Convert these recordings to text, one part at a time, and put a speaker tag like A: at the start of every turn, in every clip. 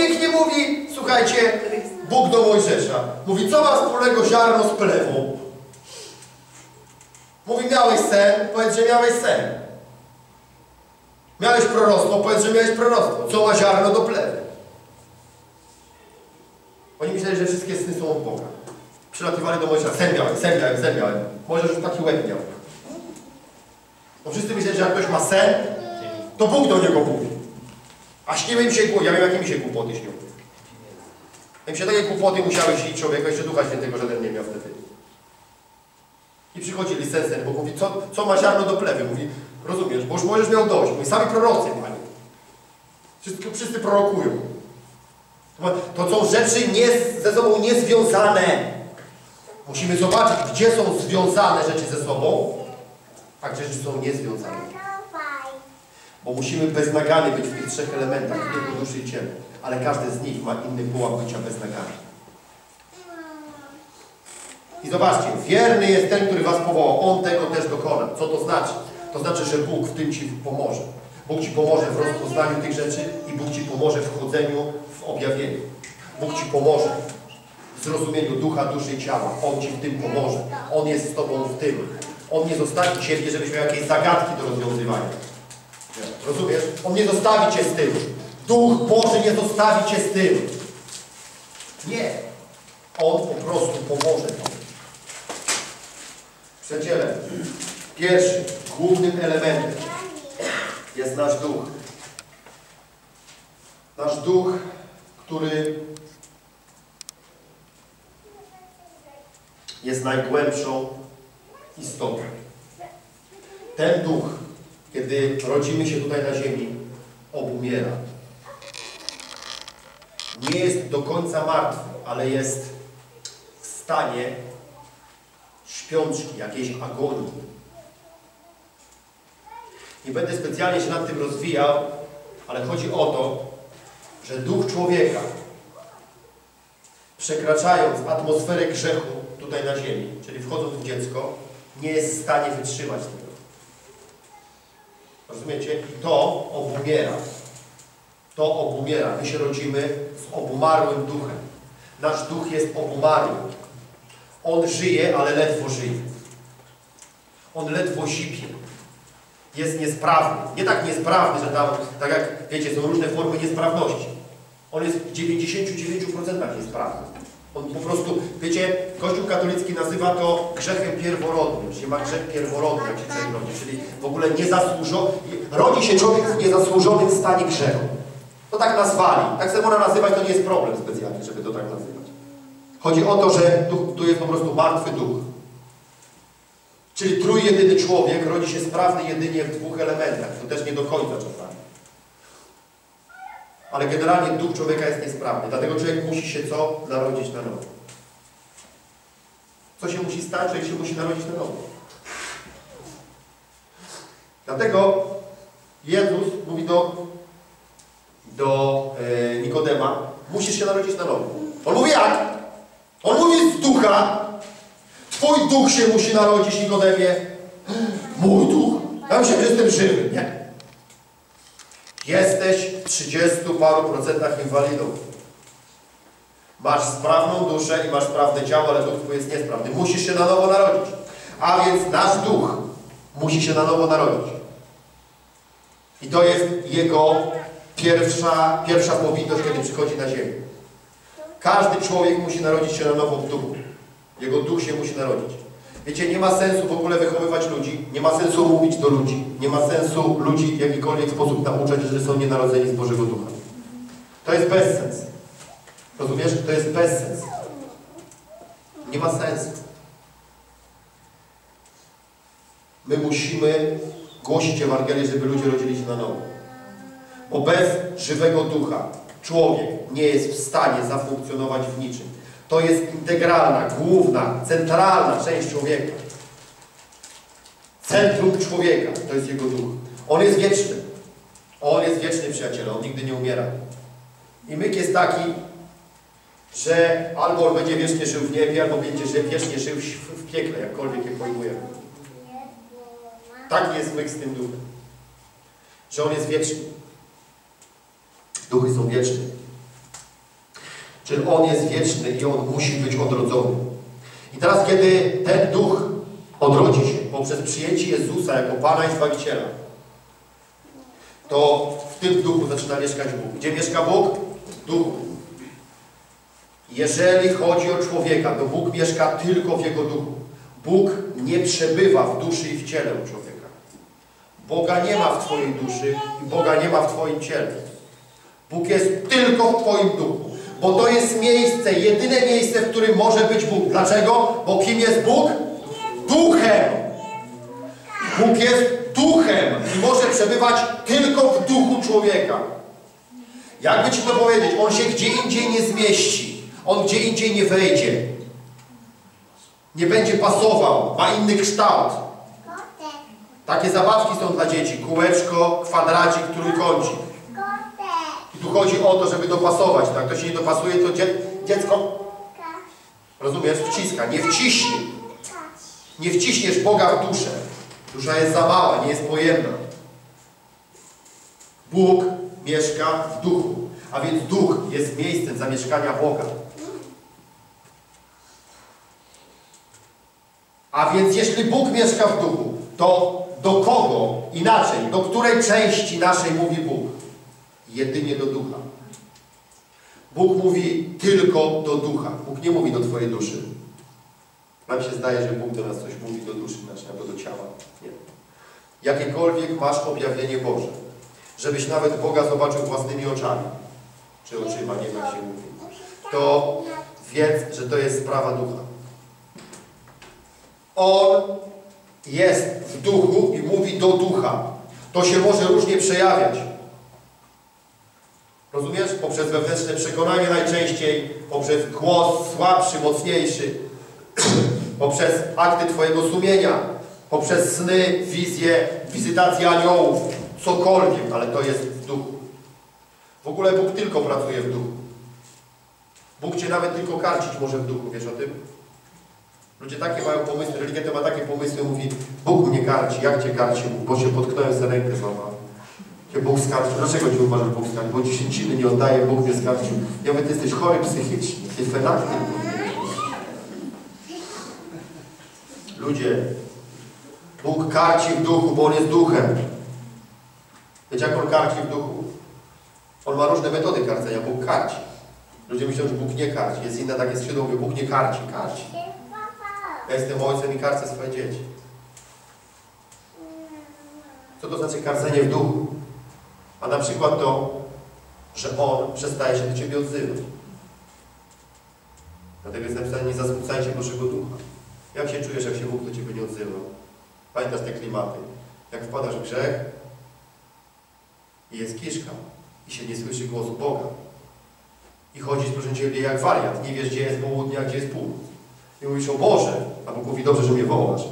A: pięknie mówi, słuchajcie, Bóg do Mojżesza. Mówi, co ma wspólnego ziarno z plewą? Mówi, miałeś sen, powiedz, że miałeś sen. Miałeś proroctwo, powiedz, że miałeś proroctwo. Co ma ziarno do plewy? Oni myśleli, że wszystkie sny są od Boga. Przylatywali do Mojżesza, sen miałem, sen miałem, sen miałem. Mojżesz już taki łeb miał. Bo wszyscy myśleli, że jak ktoś ma sen, to Bóg do niego mówi. A śniły mi się głupoty. Ja wiem, jakie mi się głupoty śnią. Jak się takie głupoty musiały śnić człowieka, jeszcze Ducha Świętego żaden nie miał wtedy. I przychodzili sen, sen, bo mówi, co, co ma ziarno do plewy? Mówi, rozumiesz, bo już możesz miał dość. Mówi, sami prorocy, Panie. Wszyscy, wszyscy prorokują. To są rzeczy nie, ze sobą niezwiązane. Musimy zobaczyć, gdzie są związane rzeczy ze sobą, a gdzie rzeczy są niezwiązane. Bo musimy bez nagany być w tych trzech elementach, duchu, duszy i ciele. Ale każdy z nich ma inny pułap bycia bez nagany. I zobaczcie, wierny jest ten, który was powołał. On tego też dokona. Co to znaczy? To znaczy, że Bóg w tym ci pomoże. Bóg ci pomoże w rozpoznaniu tych rzeczy i Bóg ci pomoże w chodzeniu w objawieniu. Bóg ci pomoże w zrozumieniu ducha, duszy i ciała. On ci w tym pomoże. On jest z tobą w tym. On nie zostawi ciebie, żebyś miał jakieś zagadki do rozwiązywania. Rozumiesz? On nie zostawi cię z tym. Duch Boży nie zostawi cię z tym. Nie. On po prostu pomoże tobie. Przyjaciele, pierwszym, głównym elementem jest nasz duch. Nasz duch, który jest najgłębszą istotą. Ten duch, kiedy rodzimy się tutaj na ziemi, obumiera. Nie jest do końca martwy, ale jest w stanie śpiączki, jakiejś agonii. Nie będę specjalnie się nad tym rozwijał, ale chodzi o to, że duch człowieka, przekraczając atmosferę grzechu tutaj na ziemi, czyli wchodząc w dziecko, nie jest w stanie wytrzymać tego. Rozumiecie? I to obumiera. To obumiera. My się rodzimy z obumarłym duchem. Nasz duch jest obumarły. On żyje, ale ledwo żyje. On ledwo zipie. Jest niesprawny. Nie tak niesprawny, że tam, tak jak wiecie, są różne formy niesprawności. On jest w 99% niesprawny. On po prostu, wiecie, Kościół katolicki nazywa to grzechem pierworodnym, czyli ma grzech pierworodny, jak się człowiek rodzi, czyli w ogóle niezasłużony, rodzi się człowiek w niezasłużonym stanie grzechu. To tak nazwali. Tak se można nazywać, to nie jest problem specjalnie, żeby to tak nazywać. Chodzi o to, że tu jest po prostu martwy duch. Czyli trójjedyny człowiek rodzi się sprawny jedynie w dwóch elementach. To też nie do końca czasami. Ale generalnie duch człowieka jest niesprawny. Dlatego człowiek musi się co? Narodzić na nowo. Co się musi stać? Człowiek się musi narodzić na nowo. Dlatego Jezus mówi do, do e, Nikodema, musisz się narodzić na nowo. On mówi jak? On mówi z ducha. Twój duch się musi narodzić, Nikodemie. Mój duch? Ja myślę, że jestem żywy. Nie. Jesteś w 30 paru procentach inwalidą. Masz sprawną duszę i masz sprawne ciało, ale duch jest niesprawny. Musisz się na nowo narodzić. A więc nasz duch musi się na nowo narodzić. I to jest jego pierwsza, pierwsza powinność, kiedy przychodzi na ziemię. Każdy człowiek musi narodzić się na nowo w duchu. Jego duch się musi narodzić. Wiecie, nie ma sensu w ogóle wychowywać ludzi, nie ma sensu mówić do ludzi, nie ma sensu ludzi w jakikolwiek sposób nauczać, że są nienarodzeni z Bożego Ducha. To jest bezsens. Rozumiesz? To jest bezsens. Nie ma sensu. My musimy głosić Ewangelię, żeby ludzie rodzili się na nowo. Bo bez żywego ducha człowiek nie jest w stanie zafunkcjonować w niczym. To jest integralna, główna, centralna część człowieka. Centrum człowieka to jest jego duch. On jest wieczny. On jest wieczny, przyjaciele. On nigdy nie umiera. I myk jest taki, że albo on będzie wiecznie żył w niebie, albo będzie wiecznie żył w piekle, jakkolwiek je pojmujemy. Tak jest myk z tym duchem. Że on jest wieczny. Duchy są wieczne. Czyli On jest wieczny i On musi być odrodzony. I teraz, kiedy ten duch odrodzi się poprzez przyjęcie Jezusa jako Pana i Zbawiciela, to w tym duchu zaczyna mieszkać Bóg. Gdzie mieszka Bóg? W duchu. Jeżeli chodzi o człowieka, to Bóg mieszka tylko w jego duchu. Bóg nie przebywa w duszy i w ciele u człowieka. Boga nie ma w Twojej duszy i Boga nie ma w Twoim ciele. Bóg jest tylko w Twoim duchu. Bo to jest miejsce, jedyne miejsce, w którym może być Bóg. Dlaczego? Bo kim jest Bóg? Duchem. Bóg jest duchem i może przebywać tylko w duchu człowieka. Jakby Ci to powiedzieć, On się gdzie indziej nie zmieści. On gdzie indziej nie wejdzie. Nie będzie pasował, ma inny kształt. Takie zabawki są dla dzieci. Kółeczko, kwadracik, trójkącik. Tu chodzi o to, żeby dopasować. Tak? To się nie dopasuje, to dzie dziecko, rozumiesz, wciska. Nie wciśnie. Nie wciśniesz Boga w duszę. Dusza jest za mała, nie jest pojemna. Bóg mieszka w duchu. A więc duch jest miejscem zamieszkania Boga. A więc jeśli Bóg mieszka w duchu, to do kogo inaczej, do której części naszej mówi Bóg? Jedynie do ducha. Bóg mówi tylko do ducha. Bóg nie mówi do Twojej duszy. Nam się zdaje, że Bóg do nas coś mówi do duszy naszej albo do ciała. Nie. Jakiekolwiek masz objawienie Boże, żebyś nawet Boga zobaczył własnymi oczami, czy oczyma, nie wiem się mówi, to wiedz, że to jest sprawa ducha. On jest w duchu i mówi do ducha. To się może różnie przejawiać. Rozumiesz? Poprzez wewnętrzne przekonanie najczęściej, poprzez głos słabszy, mocniejszy, poprzez akty Twojego sumienia, poprzez sny, wizje, wizytacje aniołów, cokolwiek, ale to jest w duchu. W ogóle Bóg tylko pracuje w duchu. Bóg Cię nawet tylko karcić może w duchu, wiesz o tym? Ludzie takie mają pomysły, religia to ma takie pomysły, mówi Bóg mnie karci, jak Cię karci? Bo się potknąłem za rękę złamałem. Cię Bóg skarcił. Dlaczego Cię uważasz, że Bóg skarcił? Bo dziesięciny nie oddaje, Bóg mnie skarcił. Ja mówię, Ty jesteś chory psychicznie, Ty fenaktyl. Ludzie, Bóg karci w duchu, bo On jest duchem. Wiecie, jak On karci w duchu? On ma różne metody karcenia. Bóg karci. Ludzie myślą, że Bóg nie karci. Jest inne takie skrzydło, mówi, Bóg nie karci, karci. Ja jestem ojcem i karcę swoje dzieci. Co to znaczy karcenie w duchu? A na przykład to, że On przestaje się do Ciebie odzywać. Dlatego jest napisane, nie zasmucajcie Bożego Ducha. Jak się czujesz, jak się Bóg do Ciebie nie odzywa? Pamiętasz te klimaty? Jak wpadasz w grzech i jest kiszka i się nie słyszy głosu Boga. I chodzisz, proszę Ciebie, jak wariat. Nie wiesz, gdzie jest południe, a gdzie jest północ. I mówisz, o Boże, a Bóg mówi, dobrze, że mnie wołasz.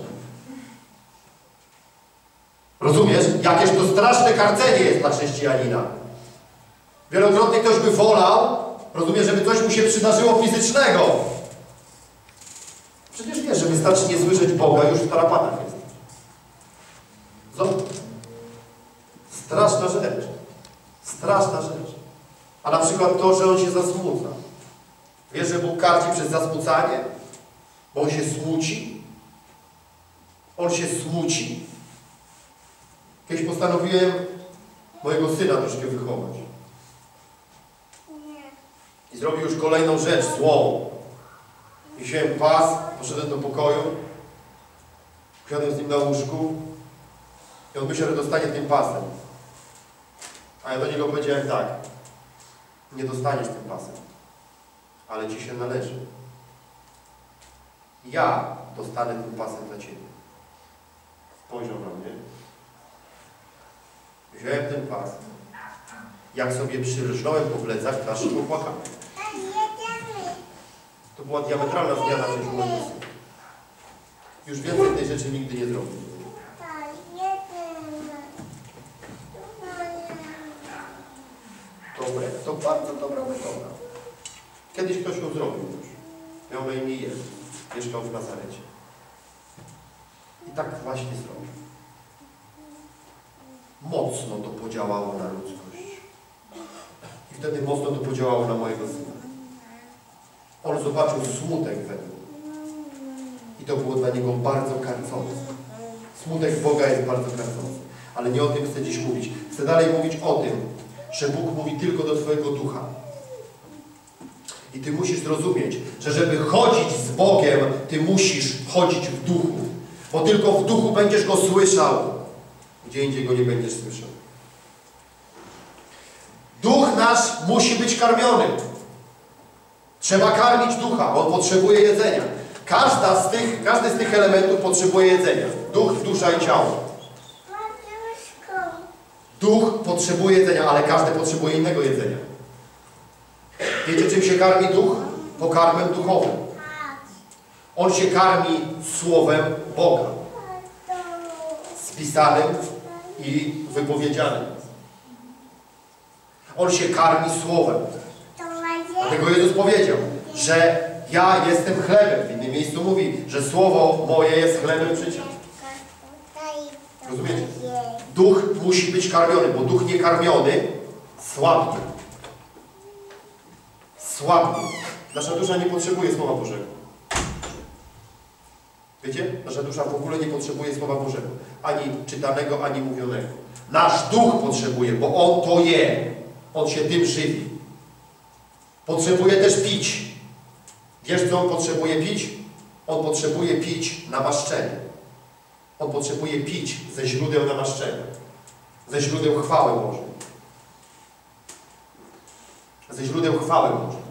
A: Rozumiesz? Jakież to straszne karcenie jest dla chrześcijanina. Wielokrotnie ktoś by wolał, rozumiesz, żeby coś mu się przydarzyło fizycznego. Przecież wiesz, że wystarczy nie słyszeć Boga, już w tarapatach jest. Zobacz. Straszna rzecz. Straszna rzecz. A na przykład to, że on się zasmuca. Wiesz, że Bóg karci przez zasmucanie? Bo on się smuci. On się smuci. Kiedyś postanowiłem mojego syna troszkę wychować. I zrobił już kolejną rzecz złą. I wziąłem pas, poszedłem do pokoju, usiadłem z nim na łóżku i on myślał, że dostanie tym pasem. A ja do niego powiedziałem tak, nie dostaniesz tym pasem, ale Ci się należy. Ja dostanę tym pasem dla Ciebie. Spojrzał na mnie. Wziąłem ten pas. Jak sobie przyrżnąłem po plecach, aż popłakałem. To była diametralna zmiana w życiu mojego syna. Już więcej tej rzeczy nigdy nie zrobię. Dobre, to bardzo dobra metoda. Kiedyś ktoś ją zrobił już. Miał na imię Jezus. Mieszkał w Nazarecie. I tak właśnie zrobił. Mocno to podziałało na ludzkość. I wtedy mocno to podziałało na mojego syna. On zobaczył smutek we mnie. I to było dla niego bardzo karcące. Smutek Boga jest bardzo karcący. Ale nie o tym chcę dziś mówić. Chcę dalej mówić o tym, że Bóg mówi tylko do Twojego ducha. I Ty musisz zrozumieć, że żeby chodzić z Bogiem, Ty musisz chodzić w duchu. Bo tylko w duchu będziesz Go słyszał. Gdzie indziej Go nie będziesz słyszał. Duch nasz musi być karmiony. Trzeba karmić ducha, on potrzebuje jedzenia. Każda z tych, każdy z tych elementów potrzebuje jedzenia. Duch, dusza i ciało. Duch potrzebuje jedzenia, ale każdy potrzebuje innego jedzenia. Wiecie, czym się karmi duch? Pokarmem duchowym. On się karmi słowem Boga. Spisanym i wypowiedzianym. On się karmi słowem. Dlatego Jezus powiedział, że ja jestem chlebem. W innym miejscu mówi, że słowo moje jest chlebem życia. Rozumiecie? Duch musi być karmiony, bo duch niekarmiony słabnie. Słabnie. Nasza dusza nie potrzebuje Słowa Bożego. Wiecie? Nasza dusza w ogóle nie potrzebuje Słowa Bożego. Ani czytanego, ani mówionego. Nasz duch potrzebuje, bo on to je. On się tym żywi. Potrzebuje też pić. Wiesz, co on potrzebuje pić? On potrzebuje pić namaszczenie. On potrzebuje pić ze źródeł namaszczenia. Ze źródeł chwały Bożej. Ze źródeł chwały Bożej.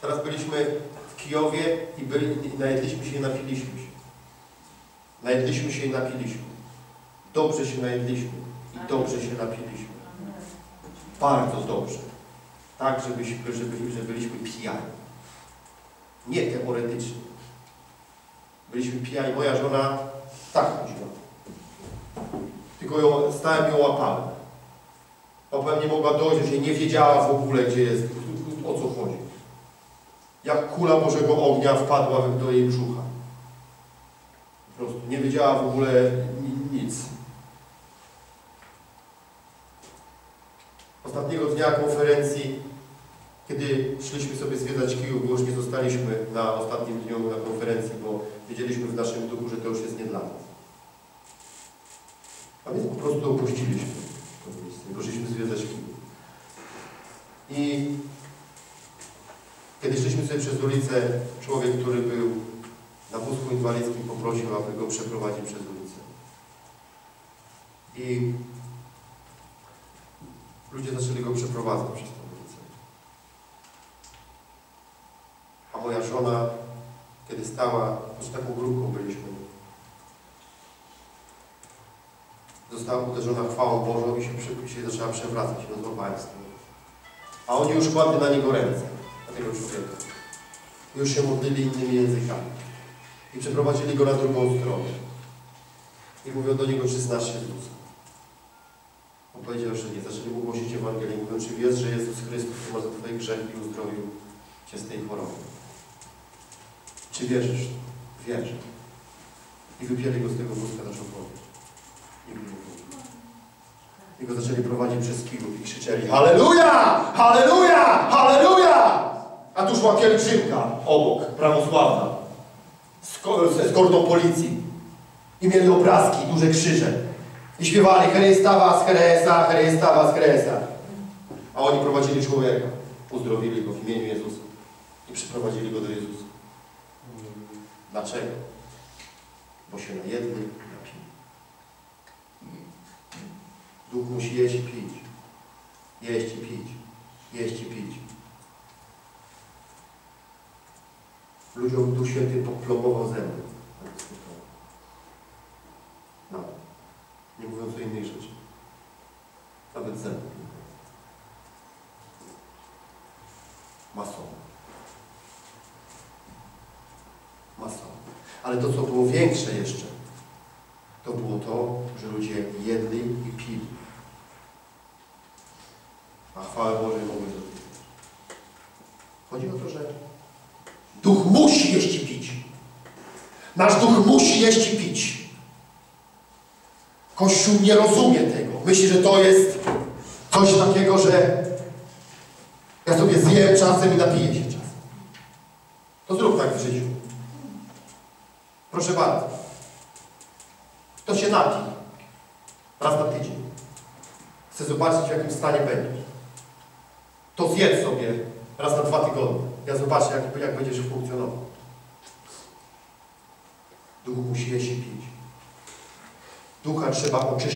A: Teraz byliśmy Kijowie i byli, najedliśmy się i napiliśmy się. Najedliśmy się i napiliśmy. Dobrze się najedliśmy i dobrze się napiliśmy. Bardzo dobrze. Tak, żebyśmy, żeby, że byliśmy pijani. Nie teoretycznie. Byliśmy pijani. Moja żona tak chodziła. Tylko ją, stałem ją łapałem. Bo pewnie mogła dojść, że nie wiedziała w ogóle, gdzie jest. Jak kula Bożego ognia wpadła do jej brzucha. Po prostu nie wiedziała w ogóle nic. Ostatniego dnia konferencji, kiedy szliśmy sobie zwiedzać Kijów, bo już nie zostaliśmy na ostatnim dniu na konferencji, bo wiedzieliśmy w naszym duchu, że to już jest nie dla nas. A więc po prostu opuściliśmy to miejsce poszliśmy zwiedzać Kijów. I kiedy szliśmy sobie przez ulicę, człowiek, który był na wózku inwalidzkim, poprosił, aby go przeprowadzić przez ulicę. I ludzie zaczęli go przeprowadzać przez tę ulicę. A moja żona, kiedy stała, z taką grupką byliśmy, została uderzona chwałą Bożą i się, się zaczęła przewracać, rozłapałem z tym. A oni już kładli na niego ręce, tego człowieka. Już się modlili innymi językami. I przeprowadzili go na drugą stronę. I mówią do niego, czy znasz Jezusa? On powiedział, że nie. Zaczęli mu głosić Ewangelię. Mówią, czy wiesz, że Jezus Chrystus umarł za Twoje grzechy i uzdrowił Cię z tej choroby? Czy wierzysz? Wierzę. I wypieli go z tego wózka na człowiek. I i go zaczęli prowadzić przez Kijów i krzyczeli Halleluja! Halleluja! Halleluja! A tuż była pielgrzymka obok, prawosławna, z, z kordą policji. I mieli obrazki, duże krzyże. I śpiewali Herestawa z Heresa, Herestawa z Heresa. A oni prowadzili człowieka. Uzdrowili go w imieniu Jezusa. I przyprowadzili go do Jezusa. Dlaczego? Bo się najedli, napili. Duch musi jeść i pić. Jeść i pić. Jeść i pić. Ludziom Duch Święty poplomował zęby. No. Nie mówiąc o innej rzeczy. Nawet zęby. Mason. Mason. Ale to, co było większe jeszcze, to było to, że ludzie jedli i pili. A chwałę Bożej mogły dotknąć. Chodzi o to, że duch musi jeść i pić. Nasz duch musi jeść i pić. Kościół nie rozumie tego. Myśli, że to jest coś takiego, że Ja sobie zjem czasem i napiję się czasem. To zrób tak w życiu. Proszę bardzo. Kto się napi raz na tydzień, chce zobaczyć w jakim stanie będziesz, to zjedz sobie raz na dwa tygodnie. Ja zobaczę, jak, jak będziesz funkcjonował. Duch musi jeść i pić. Ducha trzeba oczyszczać.